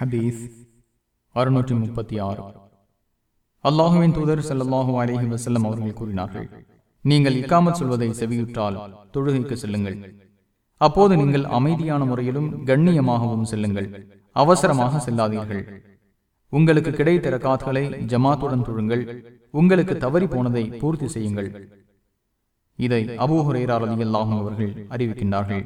ஹபீஸ் அறுநூற்றி முப்பத்தி ஆறு. அல்லாஹுவின் தூதர் ஸல்லல்லாஹு அலைஹி வசல்லம் அவர்கள் கூறினார்கள் நீங்கள் இக்காமத் சொல்வதை செவியுற்றால் தொழுகைக்கு செல்லுங்கள். அப்போது நீங்கள் அமைதியான முறையிலும் கண்ணியமாகவும் செல்லுங்கள். அவசரமாக செல்லாதீர்கள். உங்களுக்கு கிடைத்த ரக்காத்களை ஜமாத்துடன் தொழுங்கள். உங்களுக்கு தவறி போனதை பூர்த்தி செய்யுங்கள். இதை அபூஹுரேரா ரலியல்லாஹு அவர்கள் அறிவிக்கின்றார்கள்.